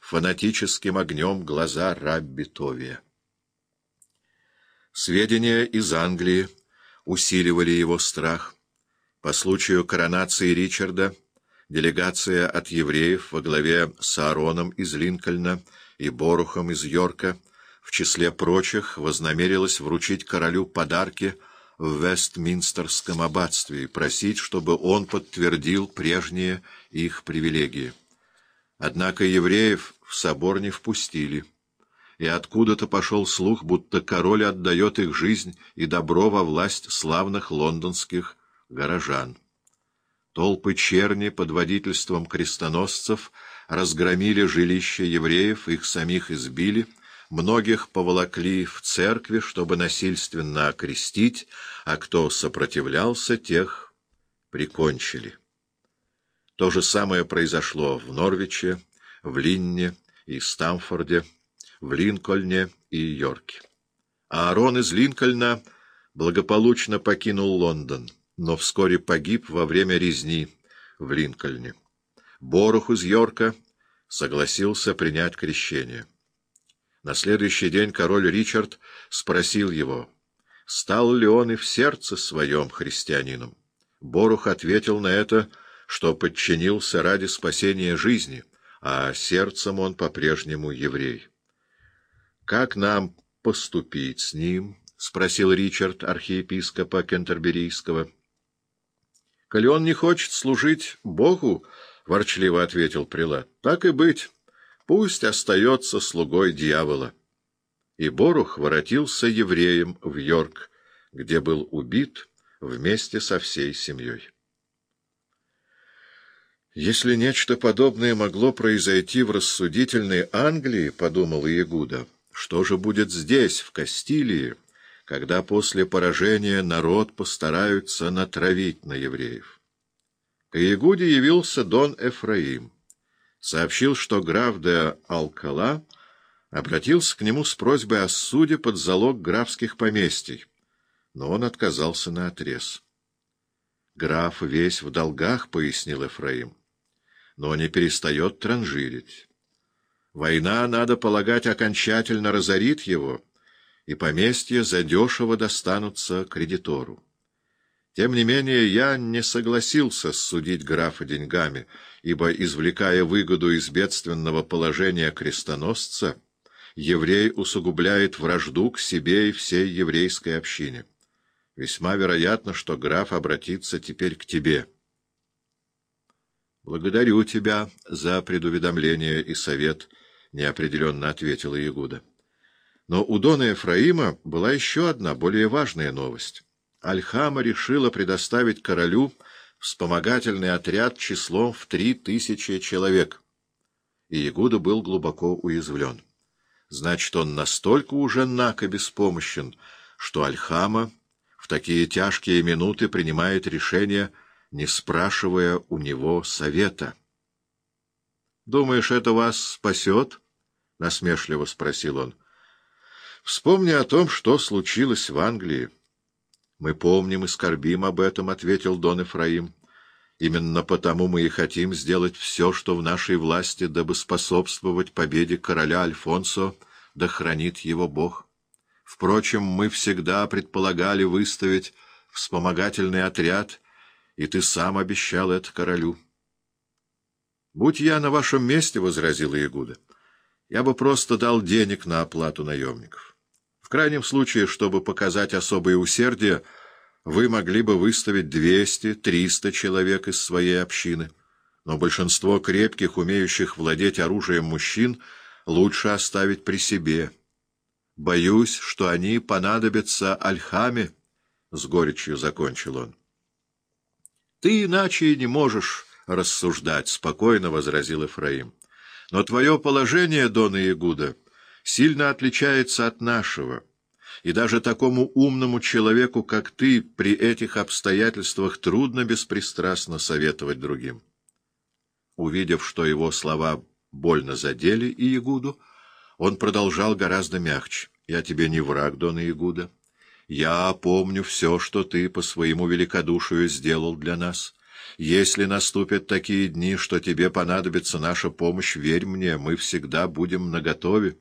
фанатическим огнем глаза Рабби Товия. Сведения из Англии усиливали его страх. По случаю коронации Ричарда делегация от евреев во главе с Аароном из Линкольна и Борухом из Йорка в числе прочих вознамерилась вручить королю подарки в Вестминстерском аббатстве и просить, чтобы он подтвердил прежние их привилегии. Однако евреев в собор не впустили, и откуда-то пошел слух, будто король отдает их жизнь и добро во власть славных лондонских горожан. Толпы черни под водительством крестоносцев разгромили жилища евреев, их самих избили, многих поволокли в церкви, чтобы насильственно окрестить, а кто сопротивлялся, тех прикончили. То же самое произошло в Норвиче, в Линне и Стамфорде, в Линкольне и Йорке. Аарон из Линкольна благополучно покинул Лондон, но вскоре погиб во время резни в Линкольне. Борух из Йорка согласился принять крещение. На следующий день король Ричард спросил его, стал ли он и в сердце своем христианином. Борух ответил на это — что подчинился ради спасения жизни, а сердцем он по-прежнему еврей. «Как нам поступить с ним?» — спросил Ричард, архиепископа Кентерберийского. «Коли он не хочет служить Богу, — ворчливо ответил прилад, — так и быть, пусть остается слугой дьявола». И Борух воротился евреем в Йорк, где был убит вместе со всей семьей. Если нечто подобное могло произойти в рассудительной Англии, — подумал Иегуда, — что же будет здесь, в Кастилии, когда после поражения народ постараются натравить на евреев? К Иегуде явился Дон Эфраим. Сообщил, что граф де Алкала обратился к нему с просьбой о суде под залог графских поместий, но он отказался наотрез. «Граф весь в долгах», — пояснил Эфраим но не перестает транжирить. Война, надо полагать, окончательно разорит его, и поместья задешево достанутся кредитору. Тем не менее, я не согласился судить графа деньгами, ибо, извлекая выгоду из бедственного положения крестоносца, еврей усугубляет вражду к себе и всей еврейской общине. Весьма вероятно, что граф обратится теперь к тебе». — Благодарю тебя за предуведомление и совет, — неопределенно ответила Ягуда. Но у Дона Ефраима была еще одна, более важная новость. Альхама решила предоставить королю вспомогательный отряд числом в три тысячи человек. И Ягуда был глубоко уязвлен. Значит, он настолько уже нак и беспомощен, что Альхама в такие тяжкие минуты принимает решение — не спрашивая у него совета. — Думаешь, это вас спасет? — насмешливо спросил он. — Вспомни о том, что случилось в Англии. — Мы помним и скорбим об этом, — ответил Дон Эфраим. — Именно потому мы и хотим сделать все, что в нашей власти, дабы способствовать победе короля Альфонсо, да хранит его Бог. Впрочем, мы всегда предполагали выставить вспомогательный отряд — и ты сам обещал это королю. — Будь я на вашем месте, — возразила Ягуда, — я бы просто дал денег на оплату наемников. В крайнем случае, чтобы показать особое усердие, вы могли бы выставить двести-триста человек из своей общины, но большинство крепких, умеющих владеть оружием мужчин, лучше оставить при себе. Боюсь, что они понадобятся Альхаме, — с горечью закончил он. Ты иначе и не можешь рассуждать, — спокойно возразил Эфраим. Но твое положение, Дона Ягуда, сильно отличается от нашего, и даже такому умному человеку, как ты, при этих обстоятельствах трудно беспристрастно советовать другим. Увидев, что его слова больно задели и Ягуду, он продолжал гораздо мягче. — Я тебе не враг, Дона Ягуда. Я помню все, что ты по своему великодушию сделал для нас. Если наступят такие дни, что тебе понадобится наша помощь, верь мне, мы всегда будем наготове.